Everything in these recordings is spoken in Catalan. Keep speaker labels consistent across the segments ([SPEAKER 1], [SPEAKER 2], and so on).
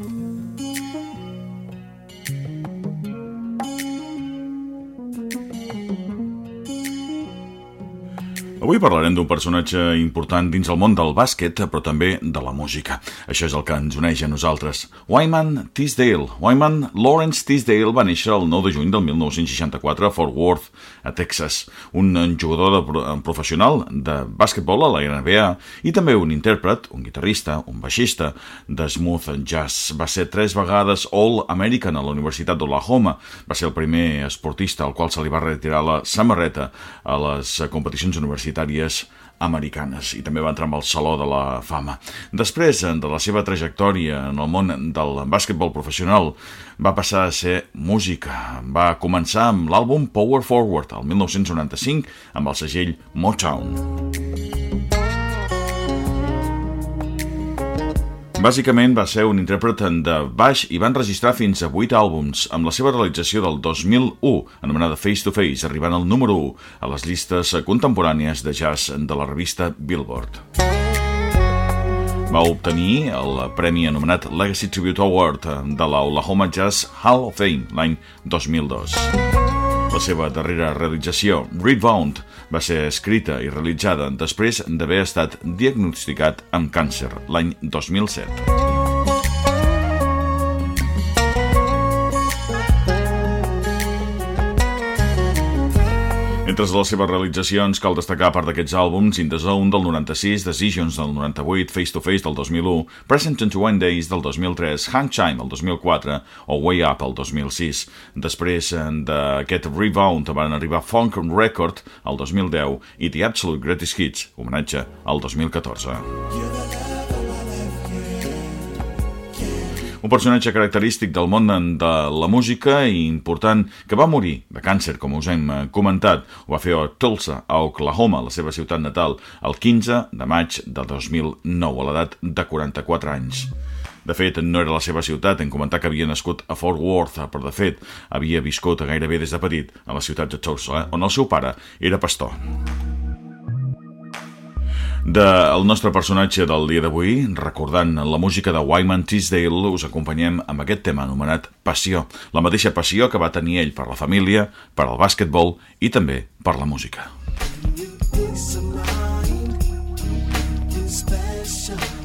[SPEAKER 1] Mm-hmm. Avui parlarem d'un personatge important dins el món del bàsquet, però també de la música. Això és el que ens uneix a nosaltres. Wyman Tisdale. Wyman Lawrence Tisdale va néixer el 9 de juny del 1964 a Fort Worth, a Texas. Un jugador de, professional de bàsquetbol a la NBA i també un intèrpret, un guitarrista, un baixista de smooth jazz. Va ser tres vegades All-American a la Universitat d'Oklahoma. Va ser el primer esportista al qual se li va retirar la samarreta a les competicions universitàries universitàries americanes i també va entrar amb el Saló de la Fama. Després de la seva trajectòria en el món del bàsquetbol professional va passar a ser música. Va començar amb l'àlbum Power Forward el 1995 amb el segell Motown. Bàsicament va ser un intèrpret de baix i van registrar fins a 8 àlbums, amb la seva realització del 2001, anomenada Face to Face, arribant al número 1 a les llistes contemporànies de jazz de la revista Billboard. Va obtenir el premi anomenat Legacy Tribute Award de la Jazz Hall of Fame l'any 2002. La seva darrera realització, Rebound, va ser escrita i realitzada després d'haver estat diagnosticat amb càncer l'any 2007. Entre les seves realitzacions cal destacar part d'aquests àlbums In The Zone del 96, Decisions del 98, Face to Face del 2001, Present 21 Days del 2003, Hang Chime del 2004 o Way Up el 2006. Després eh, d'aquest rebound van arribar Funk Record el 2010 i The Absolute Greatest Hits, homenatge al 2014. Un personatge característic del món de la música i important que va morir de càncer, com us hem eh, comentat. Ho va fer a Tulsa, a Oklahoma, la seva ciutat natal, el 15 de maig de 2009, a l'edat de 44 anys. De fet, no era la seva ciutat, en comentar que havia nascut a Fort Worth, però de fet havia viscut gairebé des de petit a la ciutat de Tulsa, on el seu pare era pastor del nostre personatge del dia d'avui, recordant la música de Wyman Tisdale, us acompanyem amb aquest tema anomenat Passió, la mateixa passió que va tenir ell per la família, per al bàsquetbol i també per la música.
[SPEAKER 2] Special,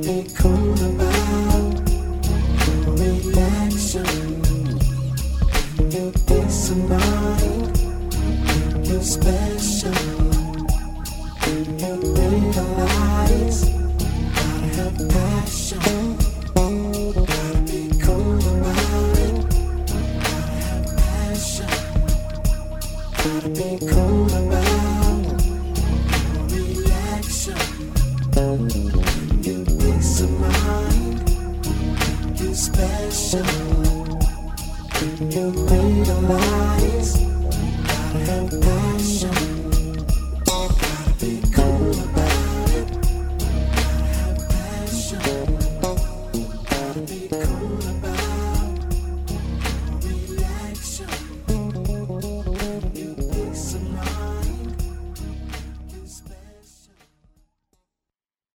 [SPEAKER 2] It come about reaction. You this and mine. You're special. You realize have passion. Gotta be cool in mind. Have passion. Gotta be cool. special. You made a lies, gotta have passion.